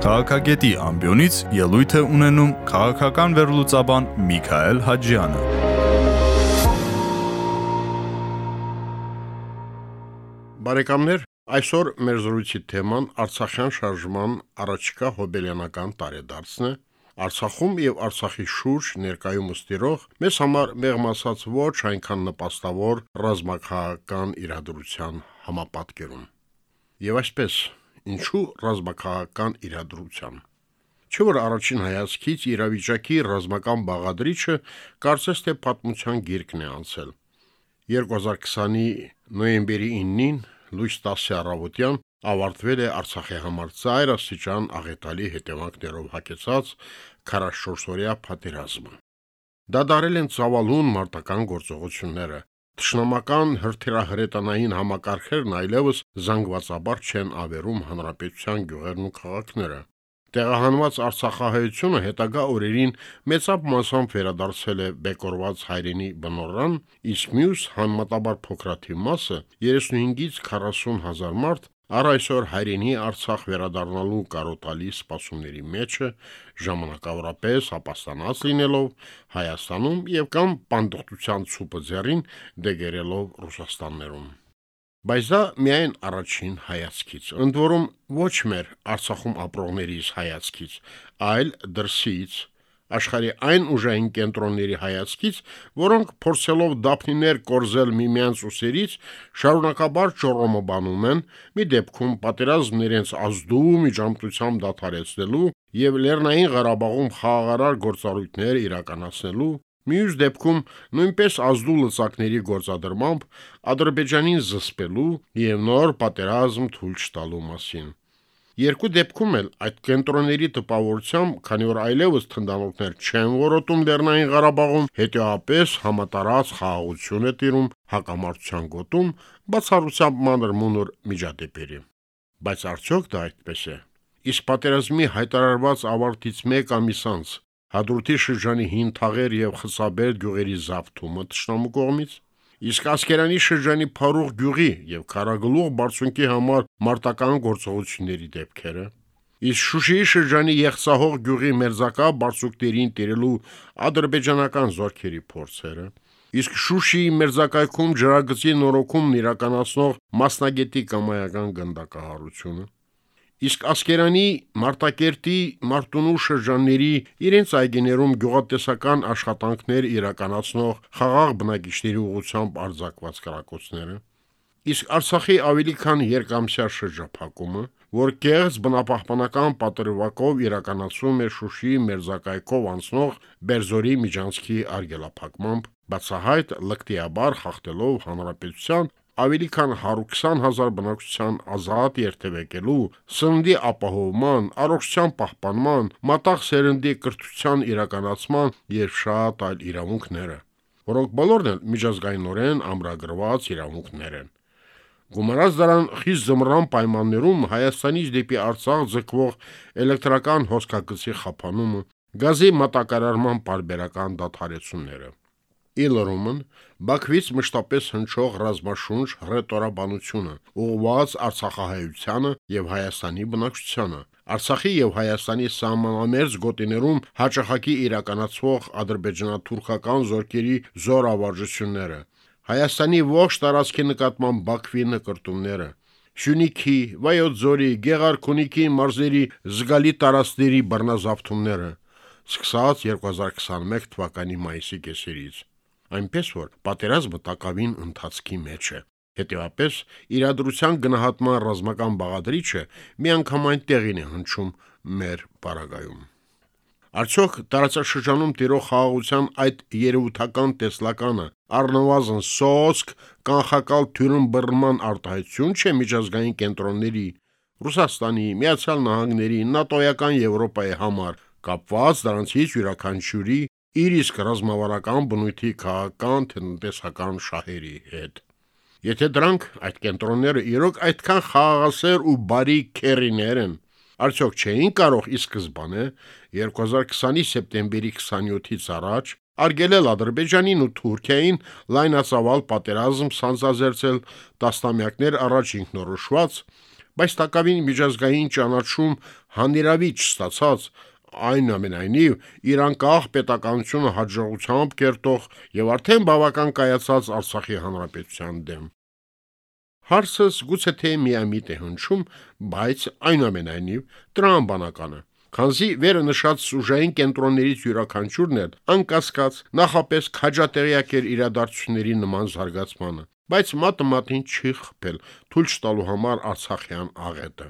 Քաղաքագետի ամբիոնից ելույթ է ունենում քաղաքական վերլուծաբան Միքայել Հաջյանը։ Բարեկամներ, այսօր մեր զրույցի թեման Արցախյան շարժման առաջիկա հոբելյանական տարեդարձն է։ Արցախում եւ Արցախի շուրջ ներկայումս տիրող մեզ համար մեղմ ասած ոչ այնքան նպաստավոր ռազմաքաղաքական իրադրության համապատկերում։ Եվ այսպես, ինչու ռազմաքաղաքական իրադրության։ Չէ որ առաջին հայացքից իրավիճակի ռազմական բաղադրիչը կարծես թե պատմության գիրկն է անցել։ 2020-ի նոյեմբերի 9-ին լույս 10-ի առավոտյան ավարտվել է Արցախի համար ծայր աստիճան աղետալի հետևանքներով հակեցած 44-օրյա պատերազմը։ Դա դարել են ցավալուն մարտական գործողությունները, Տշնամական հրթիռահրետանային համակարգերն այլևս զանգվածաբար չեն ավերում հանրապետության գյուղերն ու քաղաքները։ Տեղահանված Արցախահայությունը հետագա օրերին մեծապ մասամբ վերադարձել է բեկորված հայրենի բնորան, իսկ մյուս համեմատաբար փոքրաթիվ մասը 35-ից 40 հազար մարդ Առ այսօր հայրենի Արցախ վերադառնալու կարոտալի սպասումների մեջը ժամանակավորապես ապաստանած լինելով Հայաստանում եւ կամ պանդխտության ցուպը ձեռին դեգերելով Ռուսաստաններում։ Բայց դա միայն առաջին հայացքից, ընդ որում ոչ մեր Արցախում ապրողներից հայացքից, այլ դրսից, աշխարի այն ուժային կենտրոնների հայացքից, որոնք փորձելով դափնիներ կորզել միմյանց ուսերից, շարունակաբար ճորոմոբանում են, մի դեպքում պատերազմն իրենց ազդու միջամտությամբ դադարեցնելու եւ Լեռնային Ղարաբաղում խաղաղարար գործառույթներ իրականացնելու, մյուս դեպքում նույնպես ազդու լծակների գործադրմամբ Ադրբեջանին զսպելու եւ նոր պատերազմ թույլ չտալու մասին։ Երկու դեպքում էլ այդ կենտրոնների տպավորությամբ, քանի որ այլևս թնդանոթներ չեն որոտում Լեռնային Ղարաբաղում, հետեւապես համատարած խաղաղություն է տիրում հակամարտության գոտում, բացառությամբ մանր մունոր միջադեպերի։ Բայց արդյոք դա այդպես է։ Իսկ պատերազմի հայտարարված ավարտից 1 ամիս անց Հադրութի շրջանի հին թաղեր եւ խսաբեր գյուղերի զավթումը տշնամու կողմից Իսկ Ասկերանի շրջանի Փարուղ գյուղի եւ Խարագլուղ բարձունքի համար մարտական գործողությունների դեպքերը, իսկ Շուշիի շրջանի Եղցահող գյուղի մերձակա բարձուկներին տիրելու ադրբեջանական զորքերի փորձերը, իսկ Շուշիի մերձակայքում ջրագծի նորոգումն իրականացնող մասնագետի կամայական գնդակահարությունը, Իսկ Ասկերանի Մարտակերտի Մարտունու շրջանների իրենց այգիներում գյուղատնտեսական աշխատանքներ իրականացնող խաղաղ բնակիչների ուղությամբ արձակված կրակոցները, իսկ Արցախի ավելի քան երկամսյա շրջափակումը, որ կեղծ բնապահպանական պատրվակով իրականացվում է Շուշիի մերձակայքով անցնող Բերզորի միջանցքի արգելափակմամբ, բացահայտ լկտիաբար խախտելով հանրապետության ավելի քան 120 հազար բնակչության ազատ երթևեկելու, սննդի ապահովման, առողջության պահպանման, մատաղ սերնդի կրթության իրականացման եւ շատ այլ իրավունքները, որոնք բոլորն էլ միջազգայինորեն ամրագրված իրավունքներ են։ Գումարած դրան խիստ զմռան պայմաններում Հայաստանից դեպի Արցախ ձգվող էլեկտրական հոսքագծի խափանումը, գազի մատակարարման բարբերական դադարեցումները Իլրոմն Բաքվից մշտապես հնչող ռազմաշունչ հռետորաբանությունը, ուղղված Արցախահայությանը եւ Հայաստանի բնակչությանը, Արցախի եւ Հայաստանի սահմանամերձ գոտիներում հաճախակի իրականացվող ադրբեջանա-թուրքական զորքերի զորավարժությունները, Հայաստանի ողջ տարածքի նկատմամբ Բաքվի նկարտումները, Շունիքի, Վայոց ձորի, Գեղարքունիքի մարզերի զգալի տարածքների բռնազավթումները, սկսած 2021 թվականի մայիսի կեսերից այնպես որ պատերազմը տակավին ընթացքի մեջ է։ Հետևաբար իրադրության գնահատման ռազմական բաղադրիչը միանգամայն տեղին է հնչում մեր բարագայում։ Արդյոք տարածաշրջանում տիրող խաղաղության այդ երևութական տեսլականը առնվազն սոսկ կանխակալ թյուրն բռնման արտահայտություն չէ միջազգային կենտրոնների Ռուսաստանի, Միացյալ Նահանգների, ՆԱՏՕ-ական Եվրոպայի համար կապված դրանցից յուրաքանչյուրի իր իսկ ռազմավարական բնույթի քաղաքական տնտեսական շահերի հետ։ Եթե դրանք այդ կենտրոնները իրոք այդքան խաղաղասեր ու բարի քերիներ են, արդյոք չէին կարող ի սկզբանե 2020-ի սեպտեմբերի 27-ից առաջ արգելել Ադրբեջանին ու Թուրքիային լայնածավալ պատերազմ սանձազերծել տասնամյակներ առաջ ինքնորոշված, բայց տակավին միջազգային ճանաչում հանիրավի չստացած այնուամենայնիվ Իրան կախ պետականությունը հաջողությամբ կերտող եւ արդեն բավական կայացած Արցախի հանրապետության դեմ։ Հարցս գուցե թե միամիտ է հնչում, բայց այնուամենայնիվ տրամբանականը Քանզի վերը նշած սուժային կենտրոններից յուրաքանչյուրն էլ անկասկած նախապես քաջատեղյակ էր իրադարձությունների նման զարգացմանը, բայց մատը մատին չի խփել թույլ չտալու համար Արցախյան աղետը։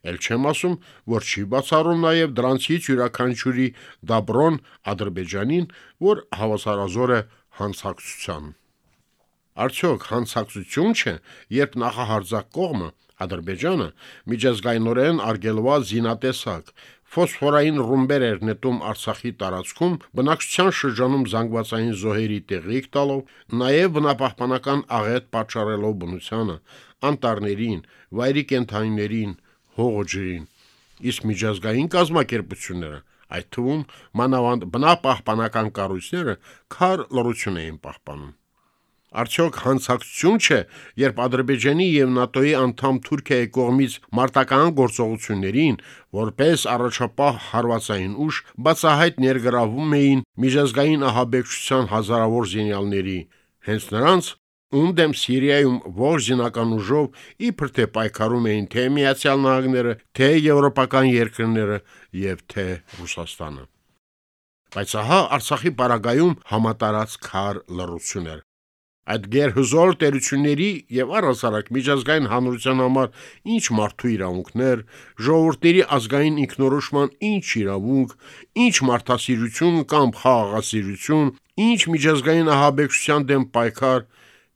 Էլ չեմ ասում, որ չի բացառում նաև դրանցից յուրաքանչյուրի դաբրոն Ադրբեջանին, որ հավասարազոր է հանցակցության։ Արդյոք հանցակցություն չէ, երբ նախահարձակ կողմը Ադրբեջանը միջազգայինորեն արգելված զինատեսակ ֆոսֆորային ռումբեր էր նետում Արցախի տարածքում, բնակչության շրջանում զանգվածային զոհերի տեղիք տալով, նաև բնապահպանական աղետ պատճառելով բնությանը, անտառներին, վայրի կենթանիներին, հողջերին։ Իսկ միջազգային կազմակերպությունները, այդ թվում մանավանդ բնապահպանական կառույցները, քար լռություն էին պահպանում։ Արդյոք հանցակցություն չէ, երբ Ադրբեջանի եւ ՆԱՏՕ-ի անդամ Թուրքիայի կողմից մարտական գործողություններին, որպես առաջապահ հարվածային ուժ, բացահայտ ներգրավում էին միջազգային ահաբեկչության հազարավոր զինյալների, հենց նրանց, ում դեմ Սիրիայում ողջ զինական ուժով իբր թե պայքարում էին թե Միացյալ Նահանգները, թե եվրոպական երկրները եւ թե Ռուսաստանը։ Բայց ահա Արցախի պարագայում համատարած քար լռություն էր։ Այդ գերհզոր տերությունների եւ առասարակ միջազգային հանրության համար ինչ մարդու իրավունքներ, ժողովուրդների ազգային ինքնորոշման ինչ իրավունք, ինչ մարդասիրություն կամ խաղաղասիրություն, ինչ միջազգային ահաբեկչության դեմ պայքար,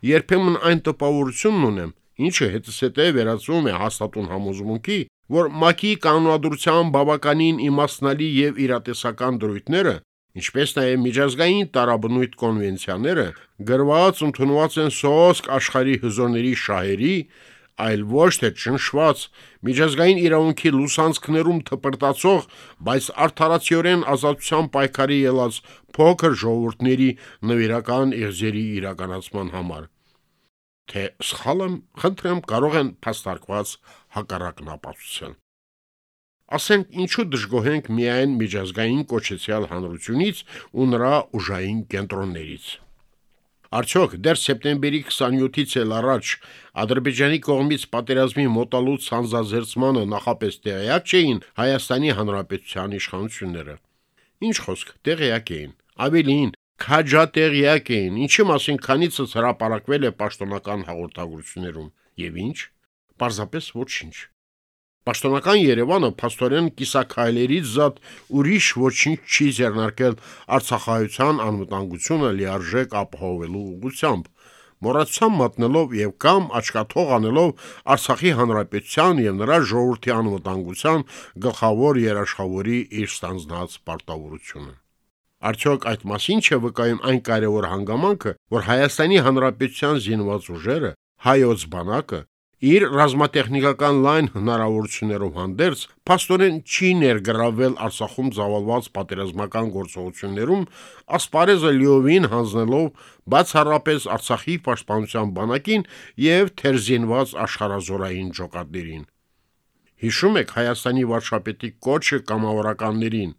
երբեմն այն տպավորությունն ունեմ, ինչը հետսետե վերածվում է հաստատուն համոզմունքի, որ ՄԱԿ-ի կանոնադրության բավականին իմաստնալի եւ իրատեսական դրույթները ինչպես նաև միջազգային տարաբնույթ կոնվենցիաները գրված ընդունված են սոսկ աշխարհի հզորների շահերի, այլ ոչ թե ճնշված միջազգային իրավունքի լուսանցքներում թպրտացող, բայց արդարացիորեն ազատության պայքարի ելած փոքր ժողովուրդների նվիրական իղձերի իրականացման համար։ Թե սխալ եմ, խնդրեմ կարող են փաստարկված հակառակն ապացուցել։ Ասենք ինչու դժգոհենք միայն միջազգային կոչեցյալ հանրությունից ու նրա ուժային կենտրոններից։ Արդյոք դեռ սեպտեմբերի 27-ից էլ առաջ Ադրբեջանի կողմից պատերազմի մոտալուց հանձազերծմանը նախապես տեղյակ չէին Հայաստանի Հանրապետության իշխանությունները։ Ինչ խոսք, տեղյակ էին։ Ավելին, քաջատեղյակ էին, ինչի մասին քանիցս հրապարակվել է պաշտոնական հաղորդագրություններում։ Եվ ինչ։ Պարզապես ոչինչ։ Պաշտոնական Երևանը փաստորեն կիսակայլերից զատ ուրիշ ոչինչ չի ձեռնարկել Արցախայցյան անվտանգությունը լիարժեք ապահովելու ուղղությամբ մոռացության մատնելով եւ կամ աչքաթող անելով Արցախի հանրապետության եւ նրա ժողովրդի անվտանգության գլխավոր երաշխավորի իր ստանձնած պարտավորությունը։ Արդյոք այդ մասին չէ վկայում այն կարևոր հանգամանքը, որ Հայաստանի հանրապետության զինված ուժերը հայոց բանակը իր ռազմատեխնիկական լայն հնարավորություններով հանդերձ փաստորեն չի ներգրավել Արցախում զավալված պատերազմական գործողություններում, ասպարեզը լիովին հանձնելով բացառապես Արցախի պաշտպանության բանակին եւ թերզինված աշխարազորային ջոկատներին։ Հիշում եք Հայաստանի վարչապետի կոչը կամավորականներին,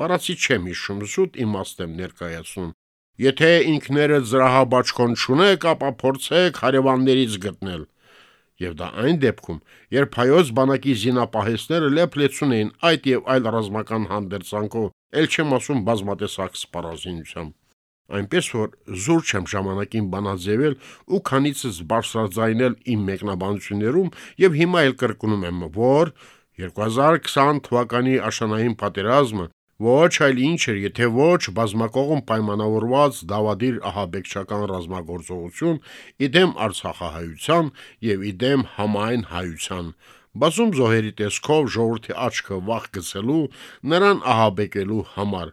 բառացի չեմ հիշում, զուտ իմաստ եմ ներկայացնում։ Եթե ինքներդ զրահաբաճկոն չունեք, ապա փորձեք հարևաններից գտնել եւ դա այն դեպքում, երբ հայոց բանակի զինապահեսները լեփլեցուն էին այդ եւ այլ ռազմական հանդերձանքով, ել չեմ ասում բազմատեսակ սպառազինությամբ։ Այնպես որ զուր չեմ ժամանակին բանաձևել ու քանիցս բարձրաձայնել իմ մեկնաբանություններում եւ հիմա էլ կրկնում եմ, որ 2020 թվականի աշնանային պատերազմը Ոչ այլ ինչ էր, եթե ոչ բազմակողմ պայմանավորված դավադիր ահաբեկչական ռազմագործողություն իդեմ Արցախահայության եւ իդեմ համայն հայության բազում զոհերի տեսքով ժողովրդի աչքը վախ գցելու, նրան ահաբեկելու համար,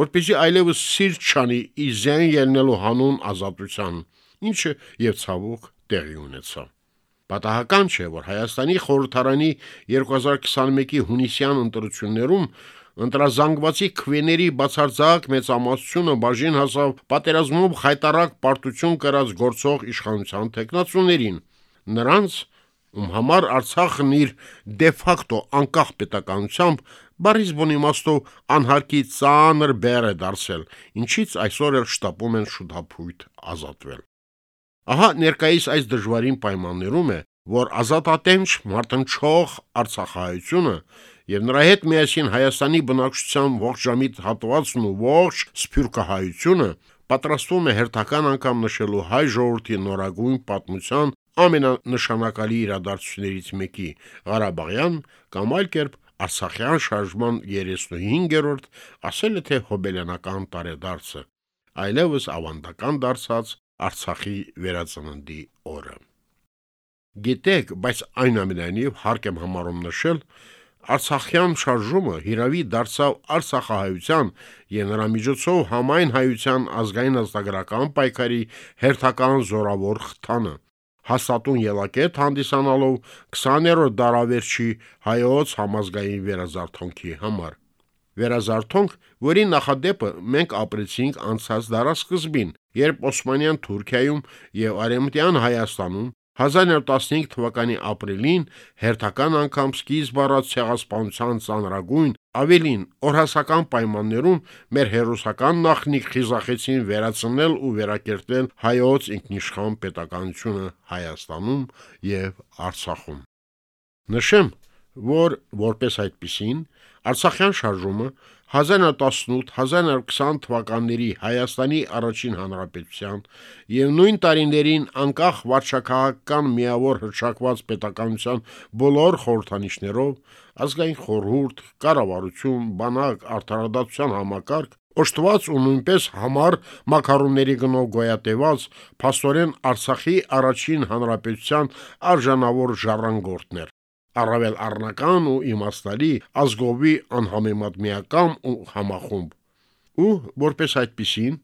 որպեսզի այլևս սիրտ չանի իզեն ելնելու հանուն ազատության, ինչը եւ ցավոք տեղի ունեցավ։ Պատահական չէ, որ Հայաստանի խորհրդարանի 2021-ի հունիսյան ընտրություններում ընտրազանգվածի քվեների բացարձակ մեծամասնությունը բաժին հասավ պատերազմով խայտարակ պարտություն կրած գործող իշխանության տեխնացուներին։ Նրանց, ում համար Արցախն իր դե ֆակտո անկախ պետականությամբ Բարիս բոնիմաստով անհարկի ծանր բեր է դարձել, ինչից այսօր էլ շտապում են շուտապույտ ազատվել։ Ահա ներկայիս այս դժվարին պայմաններում է, որ ազատատենչ մարտնչող Արցախահայությունը եւ նրա հետ միասին Հայաստանի բնակչության ողջամիտ հատվածն ու ողջ սփյուռքահայությունը պատրաստվում է հերթական անգամ նշելու հայ ժողովրդի նորագույն պատմության ամենանշանակալի իրադարձություններից մեկի Ղարաբաղյան կամ այլ կերպ Արցախյան շարժման 35-րդ, ասել է թե հոբելյանական տարեդարձը, այլևս ավանդական դարձած Արցախի վերածննդի օրը։ Գիտեք, բայց այնուամենայնիվ հարկ եմ համարում նշել, Արցախյան շարժումը հիրավի դարձավ Արցախահայության եւ նրա միջոցով համայն հայության ազգային ազգագրական պայքարի հերթական զորավոր խթանը հաստատուն ելակետ հանդիսանալով 20-րդ դարավերջի հայոց համազգային վերազարթոնքի համար։ Վերազարթոնք, որի նախադեպը մենք ապրեցինք անցած դարաշրջին, երբ Օսմանյան Թուրքիայում եւ Արեմտյան Հայաստանում 1915 թվականի ապրիլին հերթական անգամ սկիզբ առած ցեղասպանության ծանրագույն ավելին օրհասական պայմաններում մեր հերոսական նախնիկ խիզախեցին վերացնել ու վերակերտել հայոց ինքնիշխան պետականությունը Հայաստանում եւ Արցախում։ Նշեմ, որ որպես այդպիսին Արցախյան շարժումը 1918-1920 թվականների Հայաստանի առաջին հանրապետության եւ նույն տարիներին անկախ վարչակահական միավոր հրճակված պետականության բոլոր խորհրդանիշներով ազգային խորհուրդ, կառավարություն, բանակ, արդարադատության համակարգ Օշտված ու նույնպես համար մակարոնների գնով գոյատևած փաստորեն Արցախի առաջին հանրապետության արժանավոր ժառանգորդներ առավել առնական ու իմաստալի ազգովի անհամեմատ միակամ ու համախումբ ու որպես այդպիսին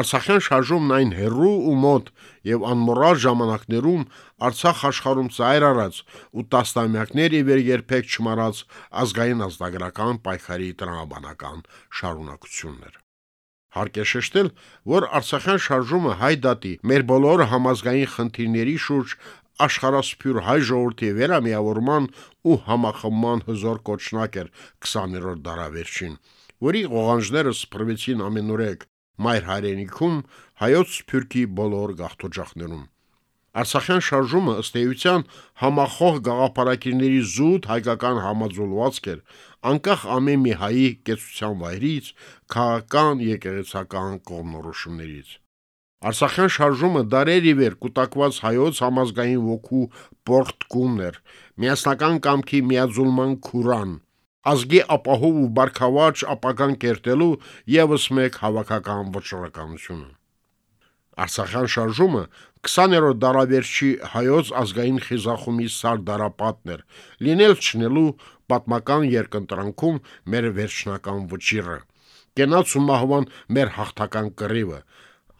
Արցախյան շարժումն այն հերրու ու մոտ եւ անմոռալ ժամանակներում Արցախ աշխարհում ծայր առած ու տասնամյակներ ի վեր երբեք չմարած ազգային ազգագրական պայքարի տրամաբանական շարունակություններ Հարկ է շեշտել, որ Արցախյան շարժումը հայ դատի մեր բոլոր համազգային խնդիրների շուրջ աշխարհասփյուր հայ ժողովրդի վերամիավորման ու համախմբման հզոր կոչնակ էր 20-րդ դարավերջին, որի ողանջները սփռվեցին ամենուրեք մայր հայրենիքում հայոց սփյուռքի բոլոր գաղթօջախներում։ Արցախյան շարժումը ըստ էության համախոհ գաղափարակիրների զուտ հայկական համաձուլվածք էր, անկախ ամեն մի հայի կեցության վայրից, քաղաքական եկեղեցական կողմնորոշումներից։ Արցախյան շարժումը դարեր ի վեր կուտակված հայոց համազգային ոգու պորտկումն էր, միասնական կամքի միաձուլման քուրան, ազգի ապահով ու բարգավաճ ապագան կերտելու եւս մեկ հավաքական վճռականությունը։ Արցախյան շարժումը 20-րդ դարավերջի հայոց ազգային խիզախումի սար դարապատն էր, լինել չնելու պատմական երկընտրանքում մեր վերջնական վճիռը։ Կենաց ու մահվան մեր հաղթական կռիվը,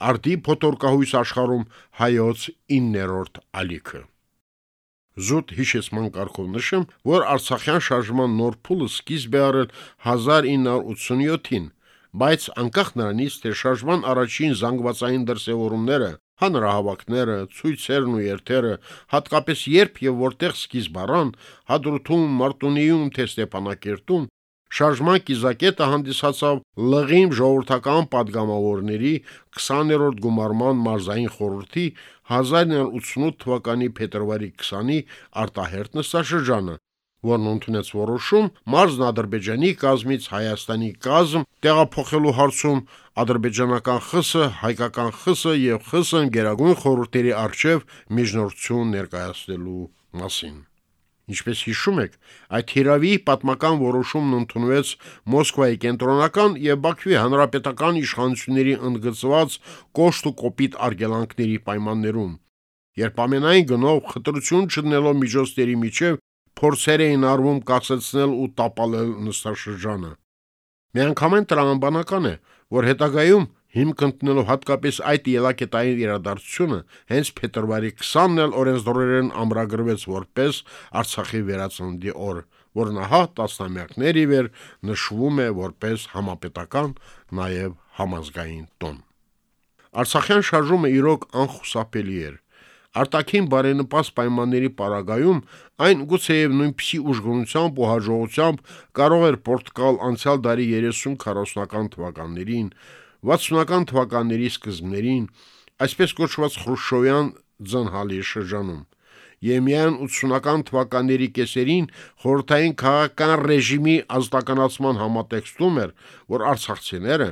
արդի փոթորկահույս աշխարհում հայոց 9-րդ ալիքը։ Զուտ հիշեցման կարգով նշեմ, որ Արցախյան շարժման նոր փուլը սկիզբ է առել 1987-ին, բայց անկախ նրանից, թե շարժման առաջին զանգվածային դրսևորումները, հանրահավաքները, ցույցերն ու երթերը, հատկապես երբ եւ որտեղ սկիզբ առան, Հադրութում, Մարտունիում, թե Ստեփանակերտում, Շարժման կիզակետը հանդիսացավ լղիմ ժողովրդական падգամավորների 20-րդ գումարման մարզային խորհրդի 1988 թվականի փետրվարի 20-ի արտահերտ նստաշրջանը, որն ընդունեց որոշում մարզն Ադրբեջանի կազմից Հայաստանի կազմ տեղափոխելու հարցում ադրբեջանական ԽՍՀ, հայկական ԽՍՀ եւ ԽՍՀ գերագույն խորհրդերի արչեւ միջնորդություն ներկայացնելու մասին։ Ինչպես հիշում եք, այդ հիրավի պատմական որոշումն ընդունվեց Մոսկվայի կենտրոնական եւ Բաքվի հանրապետական իշխանությունների ընդգծված կոշտ ու կոպիտ արգելանքների պայմաններում, երբ ամենայն գնով խտրություն չդնելով միջոցների միջև փորձեր էին արվում կասեցնել ու տապալել նստաշրջանը։ Միանգամայն տրամաբանական է, որ հետագայում Հիմք ընտնելով հատկապես այդ ելակետային իրադարձությունը հենց փետրվարի 20-ն էլ օրենսդրորեն ամրագրվեց որպես Արցախի վերածննդի օր, որն ահա տասնամյակներ ի վեր նշվում է որպես համապետական, նաև համազգային տոն։ Արցախյան շարժումը իրոք անխուսափելի էր։ Արտաքին բարենպաստ պայմանների պարագայում այն գուցեև նույնպիսի ուժգնությամբ ու հաջողությամբ կարող էր Պորտուգալ անցյալ դարի 30-40-ական թվականներին, 60-ական թվականների սկզբներին, այսպես կոչված Խրուշչովյան ձնհալի շրջանում եւ միայն 80-ական թվականների կեսերին խորհրդային քաղաքական ռեժիմի ազատականացման համատեքստում էր, որ արցախցիները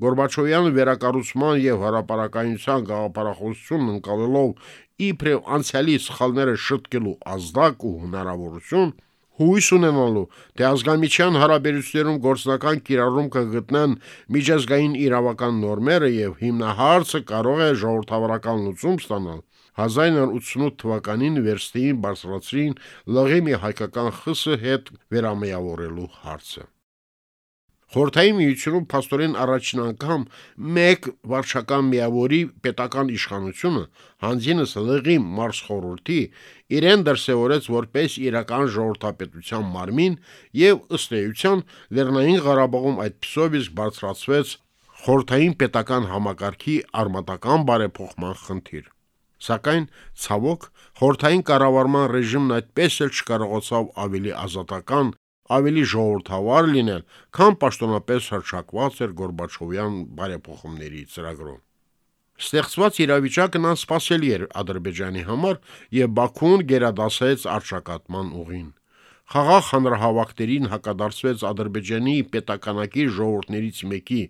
Գորբաչովյան վերակառուցման եւ հարաբարակայնության գաղափարախոսությունն ընկալելով իբրև անցյալի սխալները շտկելու ազդակ ու հնարավորություն հույս ունենալու, թե ազգամիչյան հարաբերություններում գործնական կիրառում կգտնեն միջազգային իրավական նորմերը եւ հիմնահարցը կարող է ժողովրդավարական լուծում ստանալ, 1988 թվականին վերստին բարձրացրին լղի մի հայկական խսը հետ վերամիավորելու հարցը։ Խորթայի միությունում փաստորեն առաջին անգամ մեկ վարչական միավորի պետական իշխանությունը հանձինս լղի մարս խորհրդի իրեն դրսևորեց որպես իրական ժողովրդապետության մարմին եւ ըստ էության Լեռնային Ղարաբաղում այդպիսով իսկ բարձրացվեց խորթային պետական համակարգի արմատական բարեփոխման խնդիր։ Սակայն ցավոք խորթային կառավարման ռեժիմն այդպես էլ չկարողացավ ավելի ազատական, ավելի ժողովրդավար լինել, քան պաշտոնապես հրճակված էր Գորբաչովյան բարեփոխումների ծրագրով։ Ստեղծված իրավիճակն անսպասելի էր Ադրբեջանի համար եւ Բաքուն գերադասեց արշակատման ուղին։ Խաղաղ հանրահավաքներին հակադարձվեց Ադրբեջանի պետականակի ժողովուրդներից մեկի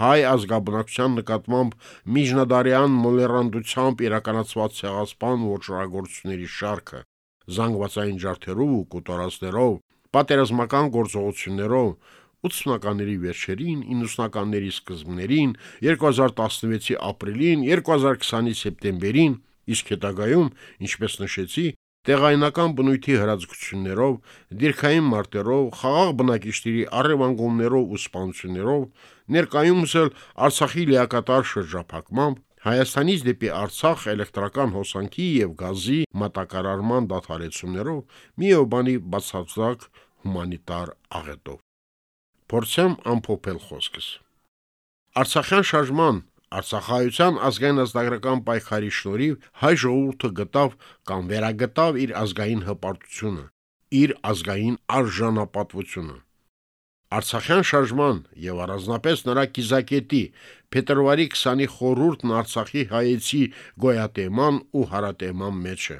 հայ ազգաբնակության նկատմամբ միջնադարյան մոլերանդությամբ իրականացված ցեղասպան ոչռագործությունների շարքը, զանգվածային ջարդերով ու կոտորածներով, պատերազմական գործողություններով 80-ականների վերջերին, 90-ականների սկզբներին, 2016-ի ապրիլին, 2020-ի սեպտեմբերին, իսկ հետագայում, ինչպես նշեցի, տեղայնական բնույթի հրաձգություններով, դիրքային մարտերով, խաղաղ բնակիչների առևանգումներով ու սպանություններով, ներկայումս էլ Արցախի լիակատար շրջափակմամբ, Հայաստանից դեպի Արցախ էլեկտրական հոսանքի եւ գազի մատակարարման դադարեցումներով մի օբանի բացարձակ հումանիտար աղետով։ Փորձեմ ամփոփել խոսքս։ Արցախյան շարժման Արցախայության ազգային ազգագրական պայքարի շնորհիվ հայ ժողովուրդը գտավ կամ վերագտավ իր ազգային հպարտությունը, իր ազգային արժանապատվությունը։ Արցախյան շարժման եւ առանձնապես նրա կիզակետի փետրվարի 20-ի խորհուրդն Արցախի հայեցի գոյատեման ու հարատեման մեջ է։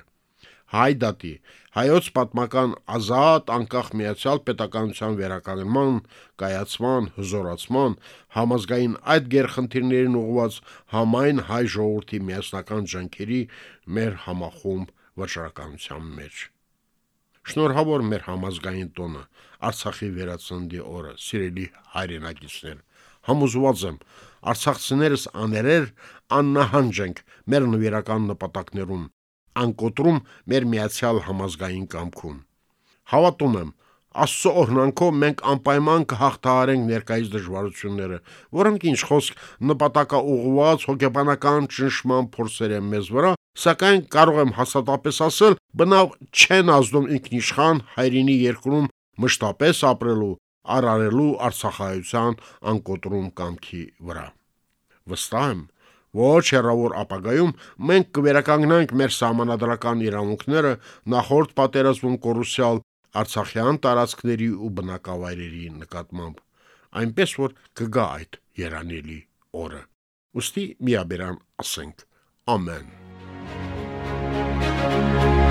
Հայ դատի հայոց պատմական ազատ անկախ միացյալ պետականության վերականգնման, կայացման, հզորացման, համազգային այդ գերխնդիրներին ուղղված համայն հայ ժողովրդի միասնական ջանքերի մեր համախումբ վճռականության մեջ։ Շնորհավոր մեր համազգային տոնը, Արցախի վերածնդի օրը, սիրելի հայրենակիցներ։ Համոզված եմ, արցախցիներս աներեր աննահանջ ենք մեր նվիրական նպատակներուն, անկոտրում մեր միացյալ համազգային կամքում։ Հավատում եմ, Աստծո օրհնանքով մենք անպայման կհաղթահարենք ներկայիս դժվարությունները, որոնք ինչ խոսք նպատակա ուղղված հոգեբանական ճնշման փորձեր են մեզ վրա, սակայն կարող եմ հաստատապես ասել, բնավ չեն ազդում ինքնիշխան հայրենի երկրում մշտապես ապրելու, արարելու արցախայության անկոտրում կամքի վրա։ Վստահ եմ, ոչ հեռավոր ապագայում մենք կվերականգնենք մեր սահմանադրական իրավունքները նախորդ պատերազմում կորուսյալ Արցախյան տարածքների ու բնակավայրերի նկատմամբ, այնպես որ կգա այդ երանելի օրը։ Ոստի միաբերան ասենք։ Ամեն։ Thank you